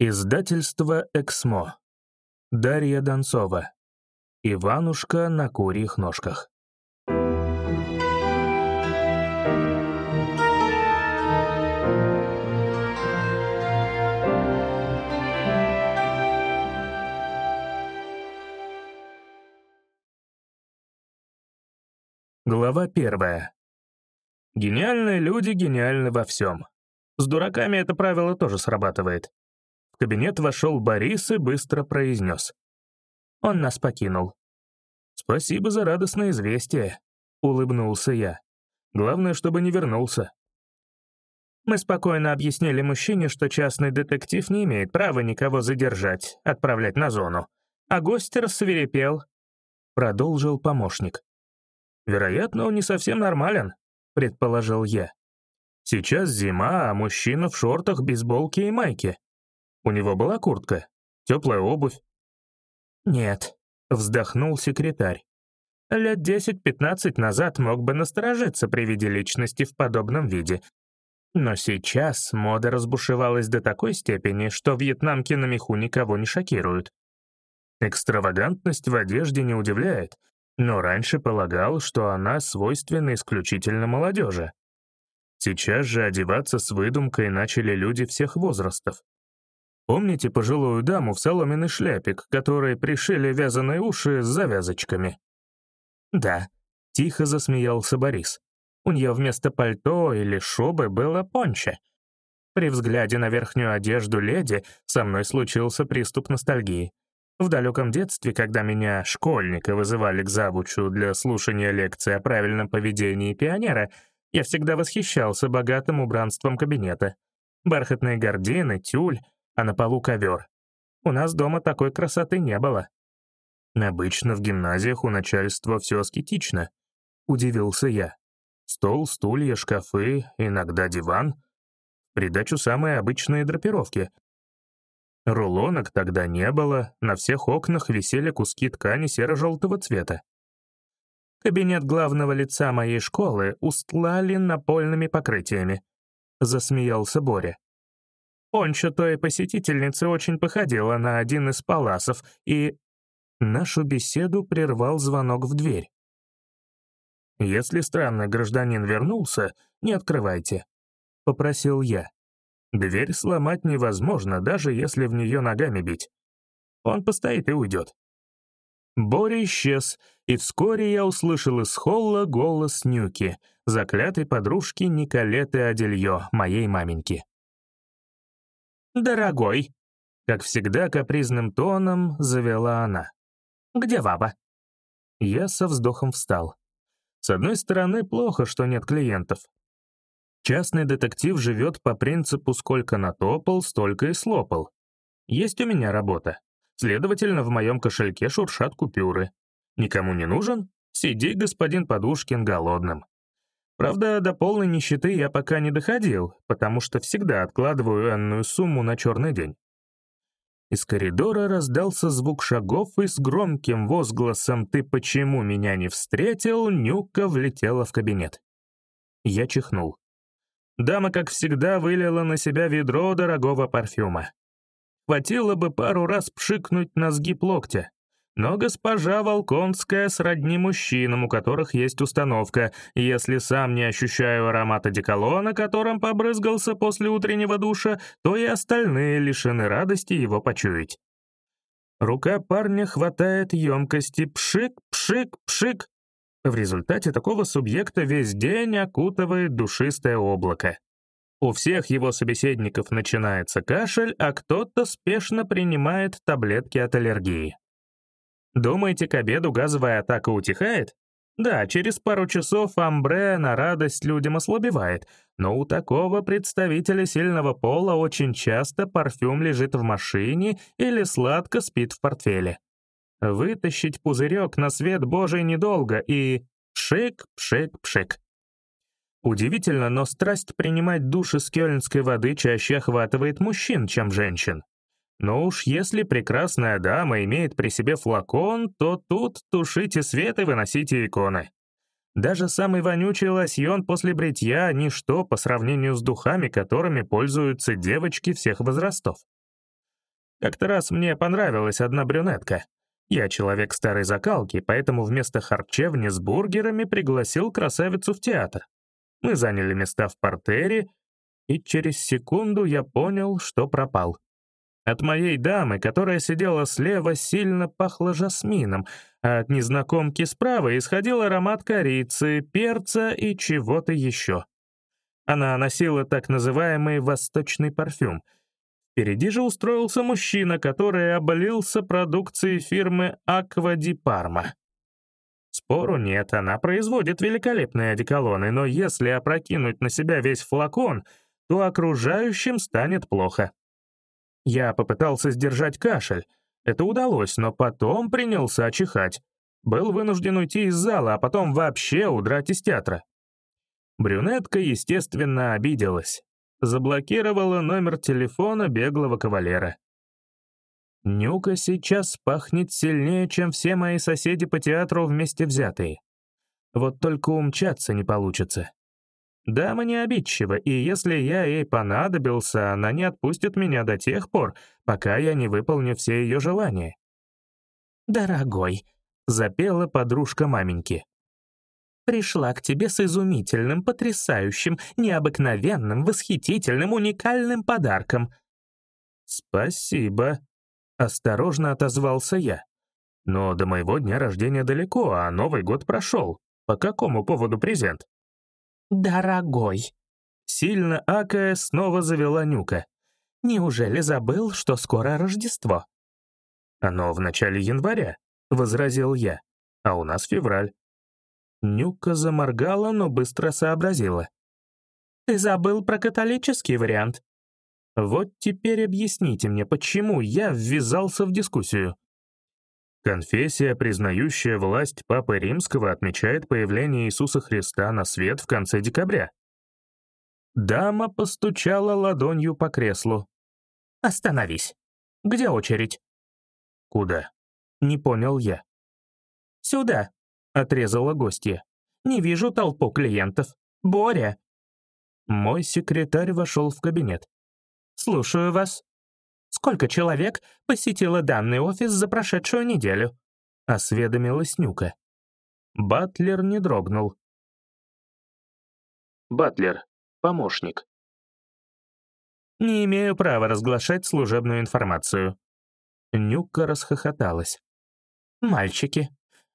Издательство «Эксмо». Дарья Донцова. Иванушка на курьих ножках. Глава первая. Гениальные люди гениальны во всем. С дураками это правило тоже срабатывает. В кабинет вошел Борис и быстро произнес. Он нас покинул. «Спасибо за радостное известие», — улыбнулся я. «Главное, чтобы не вернулся». Мы спокойно объяснили мужчине, что частный детектив не имеет права никого задержать, отправлять на зону. А гость рассверепел. Продолжил помощник. «Вероятно, он не совсем нормален», — предположил я. «Сейчас зима, а мужчина в шортах, бейсболке и майке. У него была куртка? Теплая обувь?» «Нет», — вздохнул секретарь. «Лет десять-пятнадцать назад мог бы насторожиться при виде личности в подобном виде. Но сейчас мода разбушевалась до такой степени, что вьетнамки на меху никого не шокируют. Экстравагантность в одежде не удивляет, но раньше полагал, что она свойственна исключительно молодежи. Сейчас же одеваться с выдумкой начали люди всех возрастов. Помните пожилую даму в соломенной шляпе, к которой пришили вязаные уши с завязочками? Да, тихо засмеялся Борис. У нее вместо пальто или шубы было пончо. При взгляде на верхнюю одежду леди со мной случился приступ ностальгии. В далеком детстве, когда меня, школьника, вызывали к завучу для слушания лекции о правильном поведении пионера, я всегда восхищался богатым убранством кабинета. Бархатные гардины, тюль, а на полу ковер. У нас дома такой красоты не было. Обычно в гимназиях у начальства все аскетично. Удивился я. Стол, стулья, шкафы, иногда диван. Придачу самые обычные драпировки. Рулонок тогда не было, на всех окнах висели куски ткани серо-желтого цвета. Кабинет главного лица моей школы устлали напольными покрытиями. Засмеялся Боря. Пончо той посетительницы очень походила на один из паласов, и... Нашу беседу прервал звонок в дверь. «Если странный гражданин вернулся, не открывайте», — попросил я. «Дверь сломать невозможно, даже если в нее ногами бить. Он постоит и уйдет». Боря исчез, и вскоре я услышал из холла голос Нюки, заклятой подружки Николеты Адельё, моей маменьки. «Дорогой», — как всегда капризным тоном завела она. «Где Ваба?» Я со вздохом встал. С одной стороны, плохо, что нет клиентов. Частный детектив живет по принципу «сколько натопал, столько и слопал». Есть у меня работа. Следовательно, в моем кошельке шуршат купюры. Никому не нужен? Сиди, господин Подушкин, голодным. Правда, до полной нищеты я пока не доходил, потому что всегда откладываю энную сумму на черный день. Из коридора раздался звук шагов, и с громким возгласом «Ты почему меня не встретил?» Нюка влетела в кабинет. Я чихнул. Дама, как всегда, вылила на себя ведро дорогого парфюма. Хватило бы пару раз пшикнуть на сгиб локтя. Но госпожа Волконская сродни мужчинам, у которых есть установка. Если сам не ощущаю аромата деколона, которым побрызгался после утреннего душа, то и остальные лишены радости его почуять. Рука парня хватает емкости пшик, пшик, пшик. В результате такого субъекта весь день окутывает душистое облако. У всех его собеседников начинается кашель, а кто-то спешно принимает таблетки от аллергии. Думаете, к обеду газовая атака утихает? Да, через пару часов амбре на радость людям ослабевает, но у такого представителя сильного пола очень часто парфюм лежит в машине или сладко спит в портфеле. Вытащить пузырек на свет Божий недолго и пшик, пшик, пшик. Удивительно, но страсть принимать душ из кёльнской воды чаще охватывает мужчин, чем женщин. Но уж если прекрасная дама имеет при себе флакон, то тут тушите свет и выносите иконы. Даже самый вонючий лосьон после бритья — ничто по сравнению с духами, которыми пользуются девочки всех возрастов. Как-то раз мне понравилась одна брюнетка. Я человек старой закалки, поэтому вместо харчевни с бургерами пригласил красавицу в театр. Мы заняли места в портере, и через секунду я понял, что пропал. От моей дамы, которая сидела слева, сильно пахло жасмином, а от незнакомки справа исходил аромат корицы, перца и чего-то еще. Она носила так называемый восточный парфюм. Впереди же устроился мужчина, который оболился продукцией фирмы «Аква ди Парма». Спору нет, она производит великолепные одеколоны, но если опрокинуть на себя весь флакон, то окружающим станет плохо. Я попытался сдержать кашель. Это удалось, но потом принялся чихать. Был вынужден уйти из зала, а потом вообще удрать из театра. Брюнетка, естественно, обиделась. Заблокировала номер телефона беглого кавалера. Нюка сейчас пахнет сильнее, чем все мои соседи по театру вместе взятые. Вот только умчаться не получится. Дама не обидчива, и если я ей понадобился, она не отпустит меня до тех пор, пока я не выполню все ее желания. «Дорогой», — запела подружка маменьки, «пришла к тебе с изумительным, потрясающим, необыкновенным, восхитительным, уникальным подарком». «Спасибо», — осторожно отозвался я. «Но до моего дня рождения далеко, а Новый год прошел. По какому поводу презент?» «Дорогой!» Сильно акая снова завела Нюка. «Неужели забыл, что скоро Рождество?» «Оно в начале января», — возразил я, «а у нас февраль». Нюка заморгала, но быстро сообразила. «Ты забыл про католический вариант?» «Вот теперь объясните мне, почему я ввязался в дискуссию?» Конфессия, признающая власть Папы Римского, отмечает появление Иисуса Христа на свет в конце декабря. Дама постучала ладонью по креслу. «Остановись. Где очередь?» «Куда?» — не понял я. «Сюда», — отрезала гостья. «Не вижу толпу клиентов. Боря!» Мой секретарь вошел в кабинет. «Слушаю вас». Сколько человек посетило данный офис за прошедшую неделю?» — осведомилась Нюка. Батлер не дрогнул. Батлер, помощник. «Не имею права разглашать служебную информацию». Нюка расхохоталась. «Мальчики,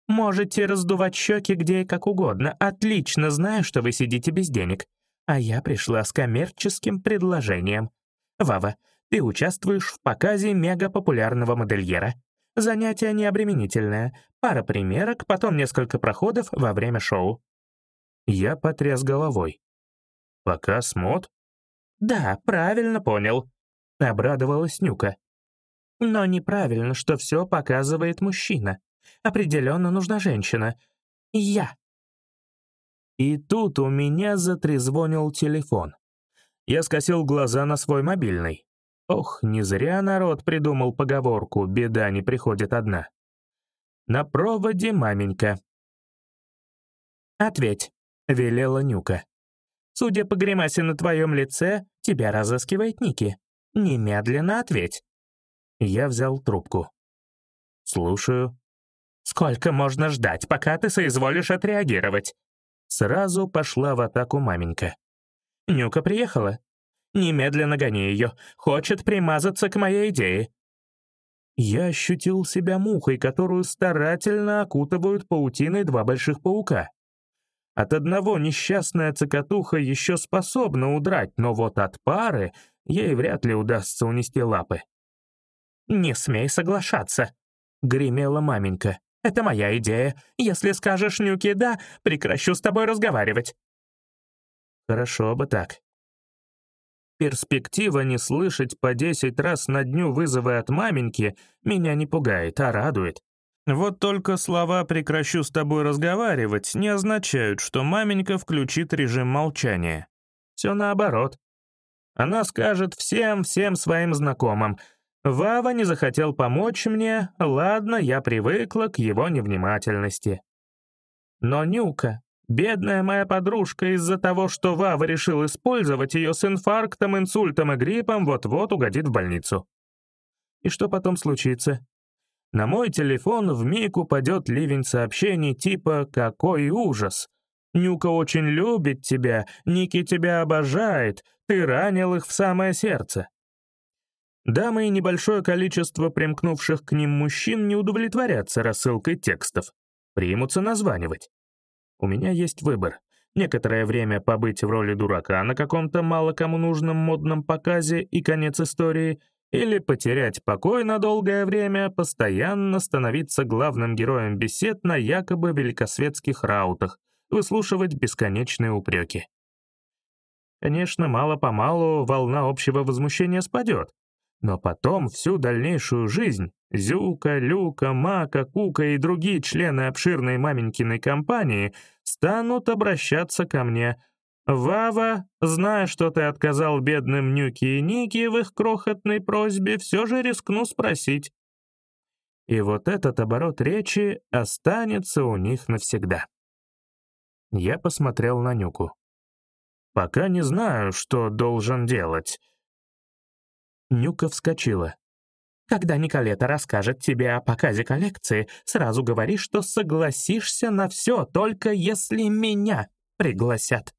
можете раздувать щеки где и как угодно. Отлично знаю, что вы сидите без денег. А я пришла с коммерческим предложением. Вава, ты участвуешь в показе мегапопулярного модельера. Занятие необременительное. Пара примерок, потом несколько проходов во время шоу. Я потряс головой. Показ мод? Да, правильно понял. Обрадовалась Нюка. Но неправильно, что все показывает мужчина. Определенно нужна женщина. Я. И тут у меня затрезвонил телефон. Я скосил глаза на свой мобильный. Ох, не зря народ придумал поговорку «беда не приходит одна». На проводе маменька. «Ответь», — велела Нюка. «Судя по гримасе на твоем лице, тебя разыскивает Ники. Немедленно ответь». Я взял трубку. «Слушаю». «Сколько можно ждать, пока ты соизволишь отреагировать?» Сразу пошла в атаку маменька. «Нюка приехала. Немедленно гони ее. Хочет примазаться к моей идее». Я ощутил себя мухой, которую старательно окутывают паутиной два больших паука. От одного несчастная цокотуха еще способна удрать, но вот от пары ей вряд ли удастся унести лапы. «Не смей соглашаться», — гремела маменька. «Это моя идея. Если скажешь Нюке «да», прекращу с тобой разговаривать». Хорошо бы так. Перспектива не слышать по десять раз на дню вызовы от маменьки меня не пугает, а радует. Вот только слова «прекращу с тобой разговаривать» не означают, что маменька включит режим молчания. Все наоборот. Она скажет всем-всем своим знакомым «Вава не захотел помочь мне, ладно, я привыкла к его невнимательности». Но Нюка Бедная моя подружка из-за того, что Вава решил использовать ее с инфарктом, инсультом и гриппом, вот-вот угодит в больницу. И что потом случится? На мой телефон вмиг упадет ливень сообщений типа «Какой ужас!» «Нюка очень любит тебя, Ники тебя обожает, ты ранил их в самое сердце». Дамы и небольшое количество примкнувших к ним мужчин не удовлетворятся рассылкой текстов, примутся названивать. У меня есть выбор. Некоторое время побыть в роли дурака на каком-то мало кому нужном модном показе и конец истории, или потерять покой на долгое время, постоянно становиться главным героем бесед на якобы великосветских раутах, выслушивать бесконечные упреки. Конечно, мало-помалу волна общего возмущения спадет, но потом всю дальнейшую жизнь Зюка, Люка, Мака, Кука и другие члены обширной маменькиной компании станут обращаться ко мне. «Вава, зная, что ты отказал бедным Нюки и Ники в их крохотной просьбе, все же рискну спросить». И вот этот оборот речи останется у них навсегда. Я посмотрел на Нюку. «Пока не знаю, что должен делать». Нюка вскочила. Когда Николета расскажет тебе о показе коллекции, сразу говори, что согласишься на все, только если меня пригласят.